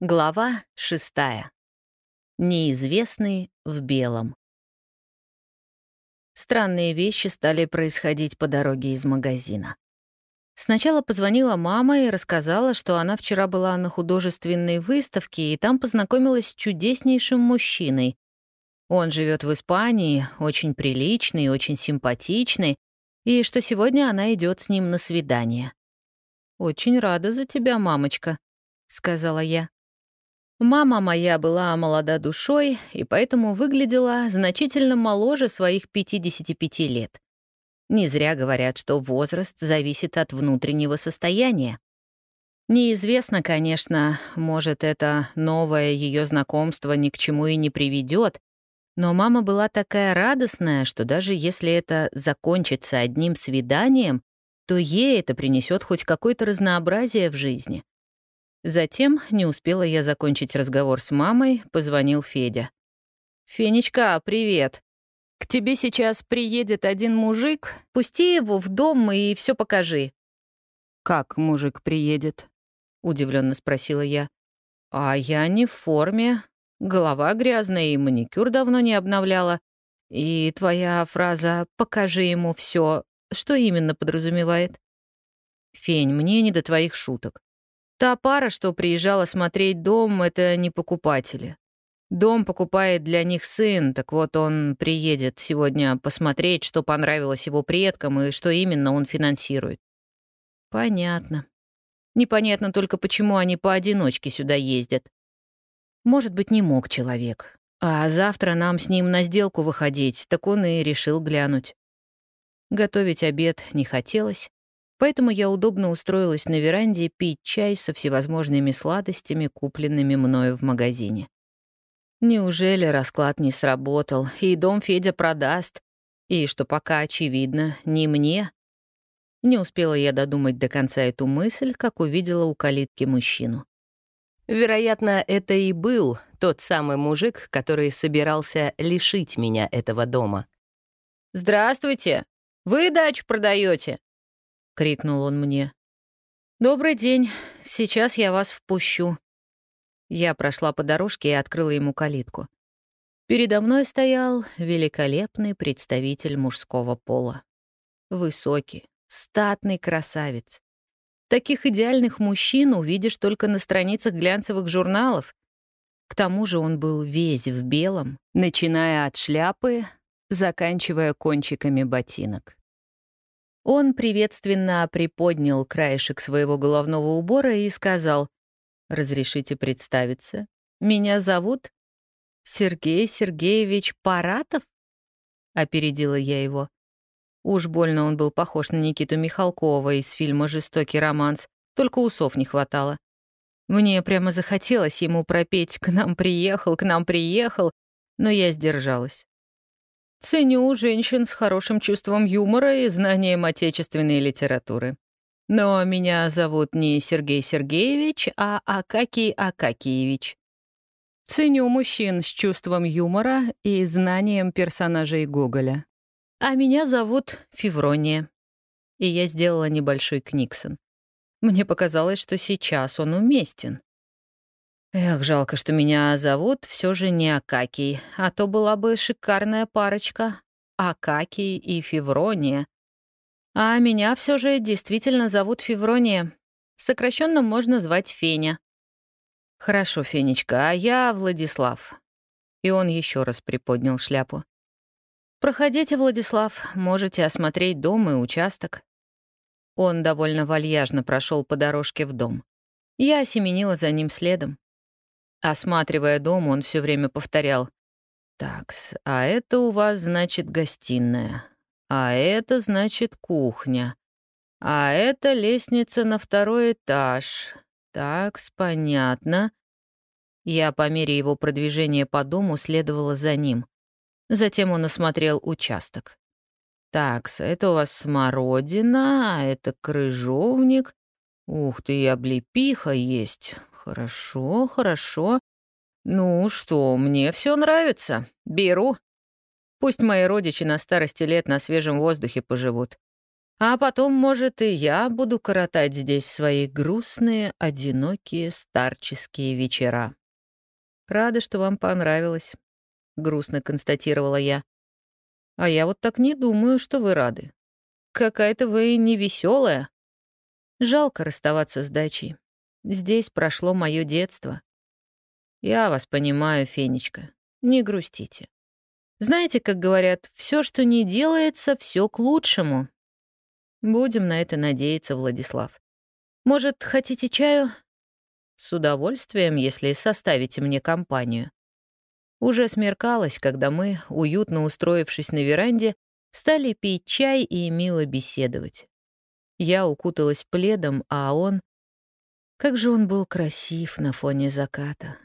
Глава шестая. Неизвестный в белом. Странные вещи стали происходить по дороге из магазина. Сначала позвонила мама и рассказала, что она вчера была на художественной выставке и там познакомилась с чудеснейшим мужчиной. Он живет в Испании, очень приличный, очень симпатичный, и что сегодня она идет с ним на свидание. «Очень рада за тебя, мамочка», — сказала я. Мама моя была молода душой и поэтому выглядела значительно моложе своих 55 лет. Не зря говорят, что возраст зависит от внутреннего состояния. Неизвестно, конечно, может, это новое ее знакомство ни к чему и не приведет, но мама была такая радостная, что даже если это закончится одним свиданием, то ей это принесет хоть какое-то разнообразие в жизни. Затем, не успела я закончить разговор с мамой, позвонил Федя. «Фенечка, привет. К тебе сейчас приедет один мужик. Пусти его в дом и все покажи». «Как мужик приедет?» — удивленно спросила я. «А я не в форме. Голова грязная и маникюр давно не обновляла. И твоя фраза «покажи ему все», что именно подразумевает?» «Фень, мне не до твоих шуток. Та пара, что приезжала смотреть дом, это не покупатели. Дом покупает для них сын, так вот он приедет сегодня посмотреть, что понравилось его предкам и что именно он финансирует. Понятно. Непонятно только, почему они поодиночке сюда ездят. Может быть, не мог человек. А завтра нам с ним на сделку выходить, так он и решил глянуть. Готовить обед не хотелось, Поэтому я удобно устроилась на веранде пить чай со всевозможными сладостями, купленными мною в магазине. Неужели расклад не сработал, и дом Федя продаст, и, что пока очевидно, не мне? Не успела я додумать до конца эту мысль, как увидела у калитки мужчину. Вероятно, это и был тот самый мужик, который собирался лишить меня этого дома. «Здравствуйте! Вы дачу продаете? Крикнул он мне. «Добрый день. Сейчас я вас впущу». Я прошла по дорожке и открыла ему калитку. Передо мной стоял великолепный представитель мужского пола. Высокий, статный красавец. Таких идеальных мужчин увидишь только на страницах глянцевых журналов. К тому же он был весь в белом, начиная от шляпы, заканчивая кончиками ботинок. Он приветственно приподнял краешек своего головного убора и сказал, «Разрешите представиться? Меня зовут Сергей Сергеевич Паратов?» Опередила я его. Уж больно он был похож на Никиту Михалкова из фильма «Жестокий романс», только усов не хватало. Мне прямо захотелось ему пропеть «К нам приехал, к нам приехал», но я сдержалась. Ценю женщин с хорошим чувством юмора и знанием отечественной литературы. Но меня зовут не Сергей Сергеевич, а Акакий Акакиевич. Ценю мужчин с чувством юмора и знанием персонажей Гоголя. А меня зовут Феврония. И я сделала небольшой книксон. Мне показалось, что сейчас он уместен. Эх, жалко, что меня зовут все же не Акакий, а то была бы шикарная парочка. Акакий и Феврония. А меня все же действительно зовут Феврония. Сокращенно можно звать Феня. Хорошо, Фенечка, а я Владислав. И он еще раз приподнял шляпу. Проходите, Владислав, можете осмотреть дом и участок. Он довольно вальяжно прошел по дорожке в дом. Я осеменила за ним следом. Осматривая дом, он все время повторял. «Такс, а это у вас, значит, гостиная. А это, значит, кухня. А это лестница на второй этаж. Такс, понятно». Я по мере его продвижения по дому следовала за ним. Затем он осмотрел участок. «Такс, это у вас смородина, а это крыжовник. Ух ты, и облепиха есть. Хорошо, хорошо. Ну что, мне все нравится. Беру. Пусть мои родичи на старости лет на свежем воздухе поживут. А потом, может, и я буду коротать здесь свои грустные, одинокие старческие вечера. Рада, что вам понравилось, — грустно констатировала я. А я вот так не думаю, что вы рады. Какая-то вы невеселая. Жалко расставаться с дачей. Здесь прошло мое детство. Я вас понимаю, Фенечка. Не грустите. Знаете, как говорят, все, что не делается, все к лучшему. Будем на это надеяться, Владислав. Может, хотите чаю? С удовольствием, если составите мне компанию. Уже смеркалось, когда мы, уютно устроившись на веранде, стали пить чай и мило беседовать. Я укуталась пледом, а он... Как же он был красив на фоне заката.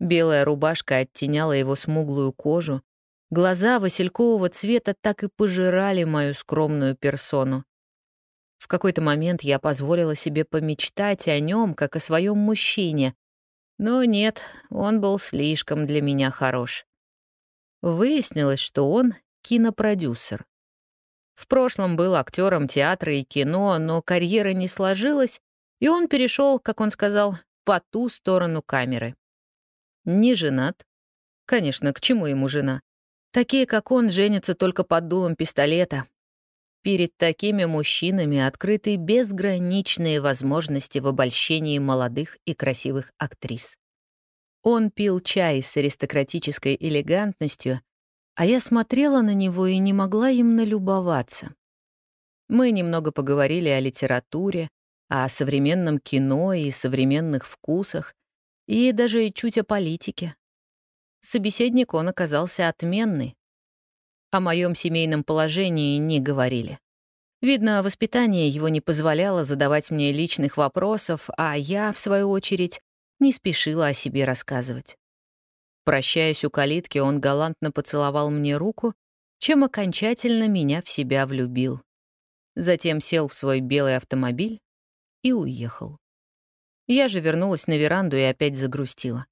Белая рубашка оттеняла его смуглую кожу, Глаза василькового цвета так и пожирали мою скромную персону. В какой-то момент я позволила себе помечтать о нем, как о своем мужчине. Но нет, он был слишком для меня хорош. Выяснилось, что он кинопродюсер. В прошлом был актером театра и кино, но карьера не сложилась, и он перешел, как он сказал, по ту сторону камеры. Не женат. Конечно, к чему ему жена? Такие, как он, женятся только под дулом пистолета. Перед такими мужчинами открыты безграничные возможности в обольщении молодых и красивых актрис. Он пил чай с аристократической элегантностью, а я смотрела на него и не могла им налюбоваться. Мы немного поговорили о литературе, о современном кино и современных вкусах, и даже чуть о политике. Собеседник он оказался отменный. О моем семейном положении не говорили. Видно, воспитание его не позволяло задавать мне личных вопросов, а я, в свою очередь, не спешила о себе рассказывать. Прощаясь у калитки, он галантно поцеловал мне руку, чем окончательно меня в себя влюбил. Затем сел в свой белый автомобиль и уехал. Я же вернулась на веранду и опять загрустила.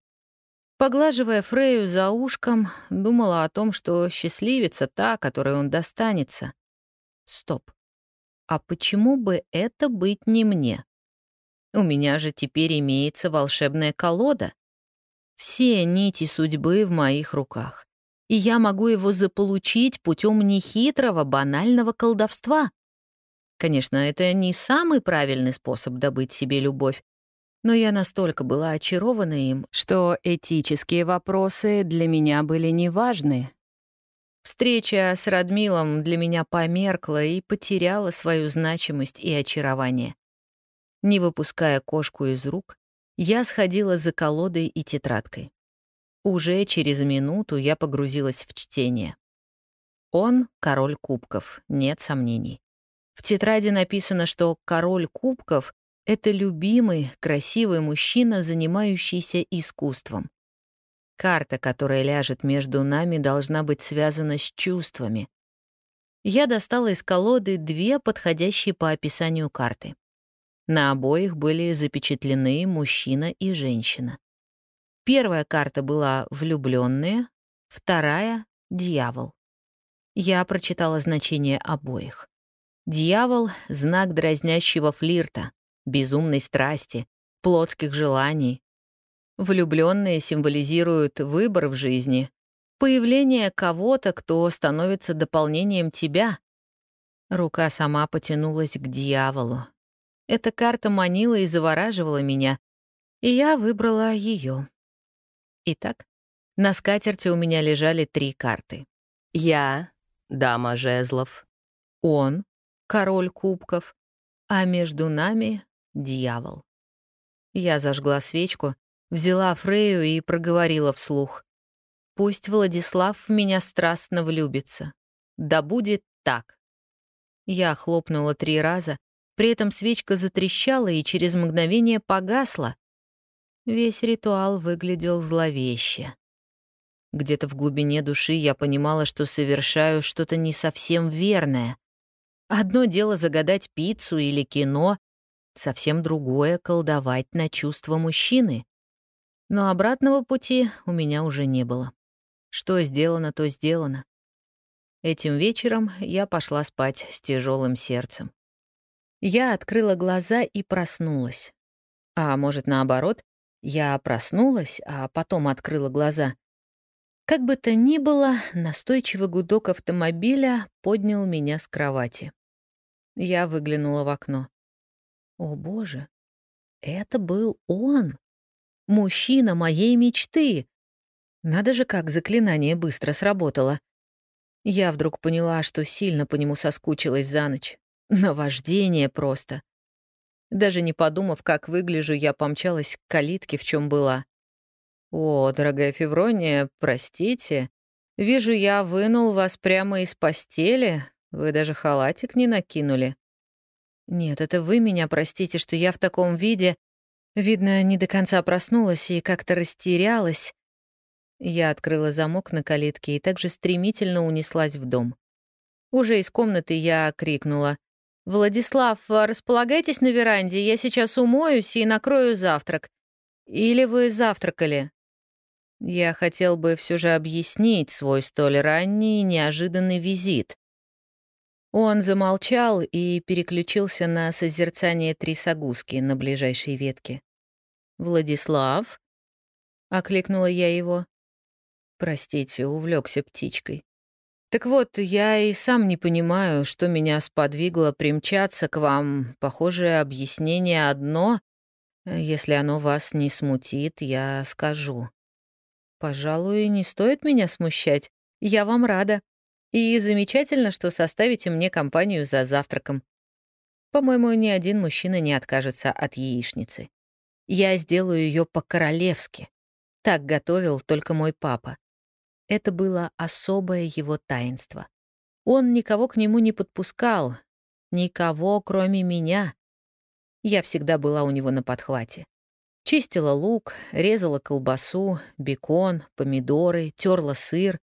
Поглаживая Фрею за ушком, думала о том, что счастливица та, которой он достанется. Стоп. А почему бы это быть не мне? У меня же теперь имеется волшебная колода. Все нити судьбы в моих руках. И я могу его заполучить путем нехитрого, банального колдовства. Конечно, это не самый правильный способ добыть себе любовь, но я настолько была очарована им, что этические вопросы для меня были неважны. Встреча с Радмилом для меня померкла и потеряла свою значимость и очарование. Не выпуская кошку из рук, я сходила за колодой и тетрадкой. Уже через минуту я погрузилась в чтение. Он — король кубков, нет сомнений. В тетради написано, что король кубков это любимый, красивый мужчина, занимающийся искусством. Карта, которая ляжет между нами, должна быть связана с чувствами. Я достала из колоды две подходящие по описанию карты. На обоих были запечатлены мужчина и женщина. Первая карта была «влюбленные», вторая — «дьявол». Я прочитала значение обоих. Дьявол — знак дразнящего флирта, безумной страсти, плотских желаний. Влюбленные символизируют выбор в жизни, появление кого-то, кто становится дополнением тебя. Рука сама потянулась к дьяволу. Эта карта манила и завораживала меня, и я выбрала ее. Итак, на скатерти у меня лежали три карты. Я — дама жезлов. Он — король кубков. А между нами дьявол. Я зажгла свечку, взяла Фрею и проговорила вслух. «Пусть Владислав в меня страстно влюбится. Да будет так». Я хлопнула три раза, при этом свечка затрещала и через мгновение погасла. Весь ритуал выглядел зловеще. Где-то в глубине души я понимала, что совершаю что-то не совсем верное. Одно дело загадать пиццу или кино, Совсем другое — колдовать на чувства мужчины. Но обратного пути у меня уже не было. Что сделано, то сделано. Этим вечером я пошла спать с тяжелым сердцем. Я открыла глаза и проснулась. А может, наоборот, я проснулась, а потом открыла глаза. Как бы то ни было, настойчивый гудок автомобиля поднял меня с кровати. Я выглянула в окно. О боже, это был он! Мужчина моей мечты! Надо же, как заклинание быстро сработало. Я вдруг поняла, что сильно по нему соскучилась за ночь. Наваждение просто. Даже не подумав, как выгляжу, я помчалась к калитке, в чем была. «О, дорогая Феврония, простите. Вижу, я вынул вас прямо из постели. Вы даже халатик не накинули». «Нет, это вы меня простите, что я в таком виде. Видно, не до конца проснулась и как-то растерялась. Я открыла замок на калитке и также стремительно унеслась в дом. Уже из комнаты я крикнула. «Владислав, располагайтесь на веранде, я сейчас умоюсь и накрою завтрак. Или вы завтракали?» Я хотел бы все же объяснить свой столь ранний и неожиданный визит. Он замолчал и переключился на созерцание трясогузки на ближайшей ветке. «Владислав?» — окликнула я его. Простите, увлекся птичкой. Так вот, я и сам не понимаю, что меня сподвигло примчаться к вам. Похоже, объяснение одно. Если оно вас не смутит, я скажу. Пожалуй, не стоит меня смущать. Я вам рада. И замечательно, что составите мне компанию за завтраком. По-моему, ни один мужчина не откажется от яичницы. Я сделаю ее по-королевски. Так готовил только мой папа. Это было особое его таинство. Он никого к нему не подпускал, никого, кроме меня. Я всегда была у него на подхвате. Чистила лук, резала колбасу, бекон, помидоры, терла сыр.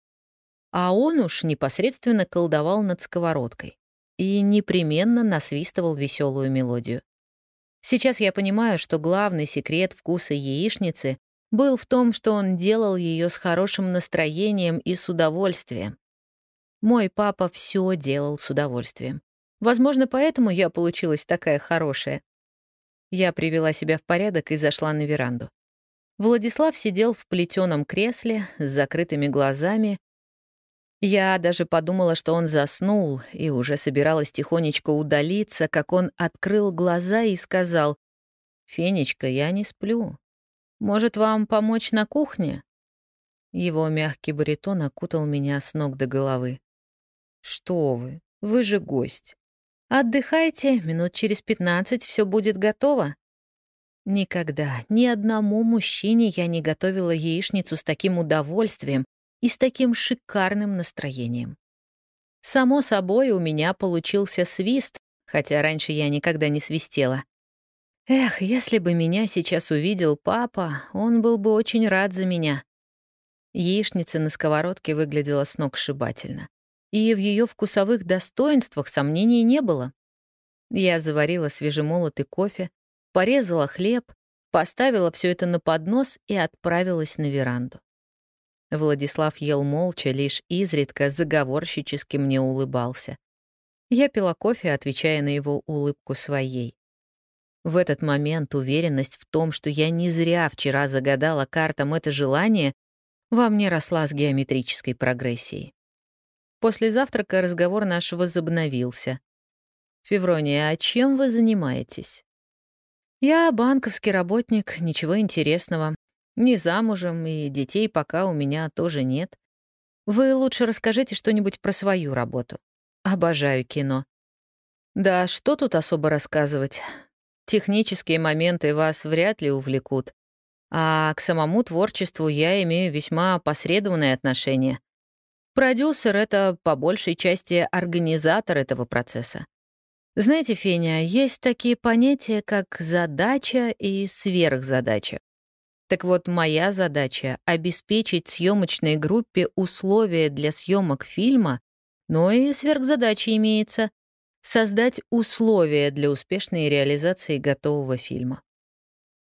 А он уж непосредственно колдовал над сковородкой и непременно насвистывал веселую мелодию. Сейчас я понимаю, что главный секрет вкуса яичницы был в том, что он делал ее с хорошим настроением и с удовольствием. Мой папа все делал с удовольствием. Возможно, поэтому я получилась такая хорошая. Я привела себя в порядок и зашла на веранду. Владислав сидел в плетеном кресле с закрытыми глазами. Я даже подумала, что он заснул, и уже собиралась тихонечко удалиться, как он открыл глаза и сказал, «Фенечка, я не сплю. Может, вам помочь на кухне?» Его мягкий баритон окутал меня с ног до головы. «Что вы? Вы же гость. Отдыхайте, минут через пятнадцать все будет готово». Никогда ни одному мужчине я не готовила яичницу с таким удовольствием и с таким шикарным настроением. Само собой, у меня получился свист, хотя раньше я никогда не свистела. Эх, если бы меня сейчас увидел папа, он был бы очень рад за меня. Яичница на сковородке выглядела сногсшибательно. И в ее вкусовых достоинствах сомнений не было. Я заварила свежемолотый кофе, порезала хлеб, поставила все это на поднос и отправилась на веранду. Владислав ел молча, лишь изредка заговорщически мне улыбался. Я пила кофе, отвечая на его улыбку своей. В этот момент уверенность в том, что я не зря вчера загадала картам это желание, во мне росла с геометрической прогрессией. После завтрака разговор наш возобновился. «Феврония, а чем вы занимаетесь?» «Я банковский работник, ничего интересного. Не замужем, и детей пока у меня тоже нет. Вы лучше расскажите что-нибудь про свою работу. Обожаю кино». «Да что тут особо рассказывать? Технические моменты вас вряд ли увлекут. А к самому творчеству я имею весьма опосредованное отношение. Продюсер — это по большей части организатор этого процесса. Знаете, Феня, есть такие понятия, как задача и сверхзадача. Так вот, моя задача — обеспечить съемочной группе условия для съемок фильма, но и сверхзадача имеется создать условия для успешной реализации готового фильма.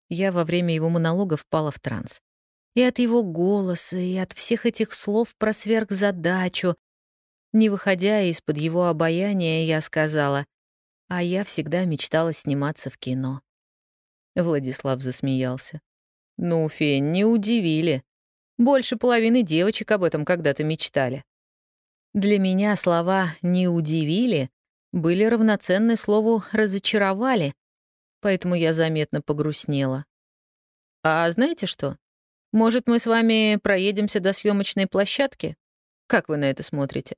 Я во время его монолога впала в транс. И от его голоса, и от всех этих слов про сверхзадачу. Не выходя из-под его обаяния, я сказала, а я всегда мечтала сниматься в кино. Владислав засмеялся. «Ну, Фень, не удивили. Больше половины девочек об этом когда-то мечтали». Для меня слова «не удивили» были равноценны слову «разочаровали», поэтому я заметно погрустнела. «А знаете что? Может, мы с вами проедемся до съемочной площадки? Как вы на это смотрите?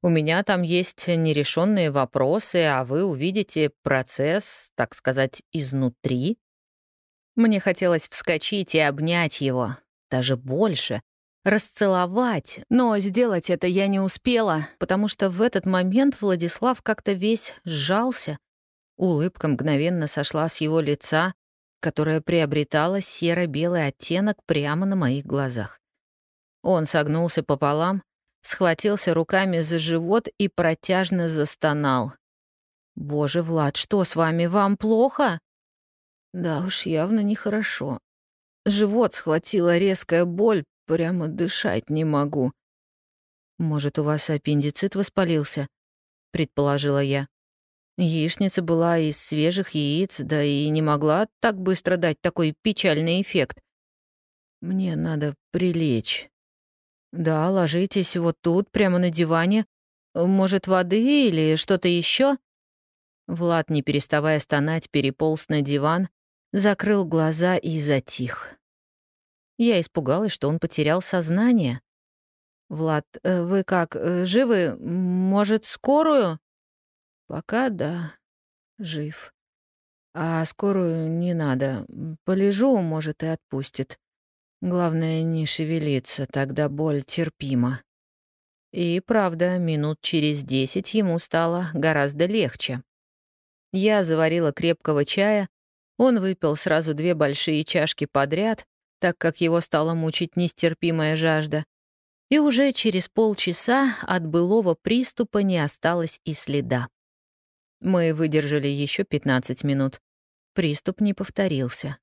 У меня там есть нерешенные вопросы, а вы увидите процесс, так сказать, изнутри». Мне хотелось вскочить и обнять его, даже больше, расцеловать, но сделать это я не успела, потому что в этот момент Владислав как-то весь сжался. Улыбка мгновенно сошла с его лица, которое приобретало серо-белый оттенок прямо на моих глазах. Он согнулся пополам, схватился руками за живот и протяжно застонал. «Боже, Влад, что с вами? Вам плохо?» «Да уж, явно нехорошо. Живот схватила резкая боль, Прямо дышать не могу. Может, у вас аппендицит воспалился? Предположила я. Яичница была из свежих яиц, да и не могла так быстро дать такой печальный эффект. Мне надо прилечь. Да, ложитесь вот тут, прямо на диване. Может, воды или что-то еще? Влад, не переставая стонать, переполз на диван, закрыл глаза и затих. Я испугалась, что он потерял сознание. «Влад, э, вы как, э, живы? Может, скорую?» «Пока да, жив. А скорую не надо. Полежу, может, и отпустит. Главное, не шевелиться, тогда боль терпима». И правда, минут через десять ему стало гораздо легче. Я заварила крепкого чая, он выпил сразу две большие чашки подряд, так как его стала мучить нестерпимая жажда. И уже через полчаса от былого приступа не осталось и следа. Мы выдержали еще 15 минут. Приступ не повторился.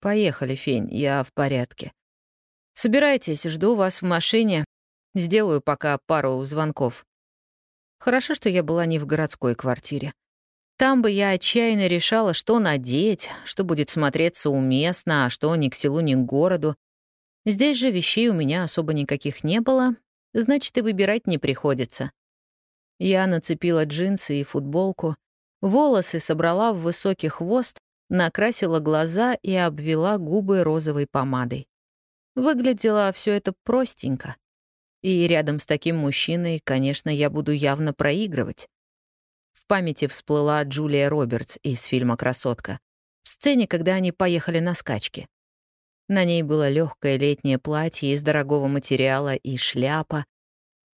«Поехали, Фень, я в порядке. Собирайтесь, жду вас в машине. Сделаю пока пару звонков. Хорошо, что я была не в городской квартире. Там бы я отчаянно решала, что надеть, что будет смотреться уместно, а что ни к селу, ни к городу. Здесь же вещей у меня особо никаких не было, значит, и выбирать не приходится. Я нацепила джинсы и футболку, волосы собрала в высокий хвост, накрасила глаза и обвела губы розовой помадой. Выглядело все это простенько. И рядом с таким мужчиной, конечно, я буду явно проигрывать. В памяти всплыла Джулия Робертс из фильма «Красотка». В сцене, когда они поехали на скачки. На ней было легкое летнее платье из дорогого материала и шляпа.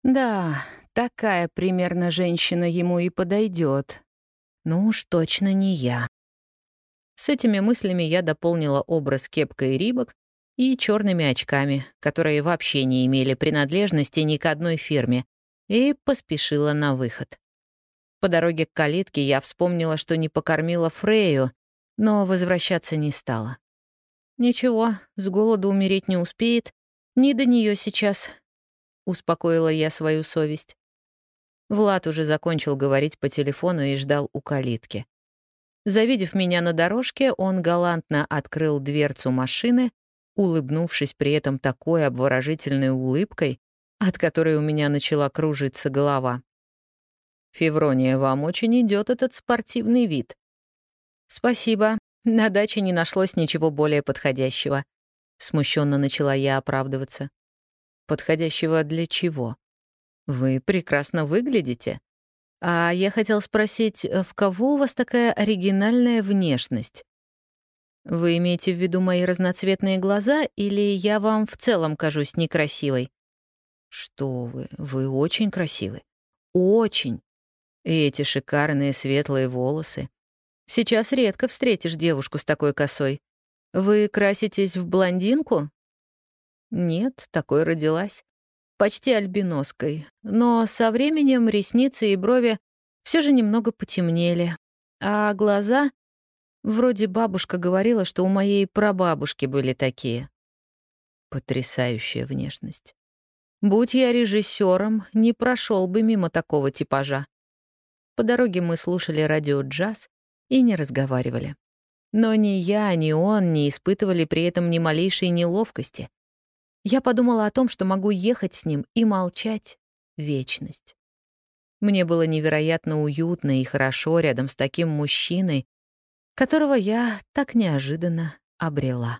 Да, такая примерно женщина ему и подойдет. Ну уж точно не я. С этими мыслями я дополнила образ кепкой рибок и черными очками, которые вообще не имели принадлежности ни к одной фирме, и поспешила на выход. По дороге к калитке я вспомнила, что не покормила Фрею, но возвращаться не стала. «Ничего, с голоду умереть не успеет, не до нее сейчас», — успокоила я свою совесть. Влад уже закончил говорить по телефону и ждал у калитки. Завидев меня на дорожке, он галантно открыл дверцу машины, улыбнувшись при этом такой обворожительной улыбкой, от которой у меня начала кружиться голова. «Феврония, вам очень идет этот спортивный вид». «Спасибо. На даче не нашлось ничего более подходящего». Смущенно начала я оправдываться. «Подходящего для чего? Вы прекрасно выглядите. А я хотел спросить, в кого у вас такая оригинальная внешность? Вы имеете в виду мои разноцветные глаза или я вам в целом кажусь некрасивой? Что вы, вы очень красивы. Очень. И эти шикарные светлые волосы. Сейчас редко встретишь девушку с такой косой. Вы краситесь в блондинку? Нет, такой родилась. Почти альбиноской. Но со временем ресницы и брови все же немного потемнели. А глаза... Вроде бабушка говорила, что у моей прабабушки были такие. Потрясающая внешность. Будь я режиссером, не прошел бы мимо такого типажа. По дороге мы слушали радио джаз и не разговаривали. Но ни я, ни он не испытывали при этом ни малейшей неловкости. Я подумала о том, что могу ехать с ним и молчать вечность. Мне было невероятно уютно и хорошо рядом с таким мужчиной, которого я так неожиданно обрела.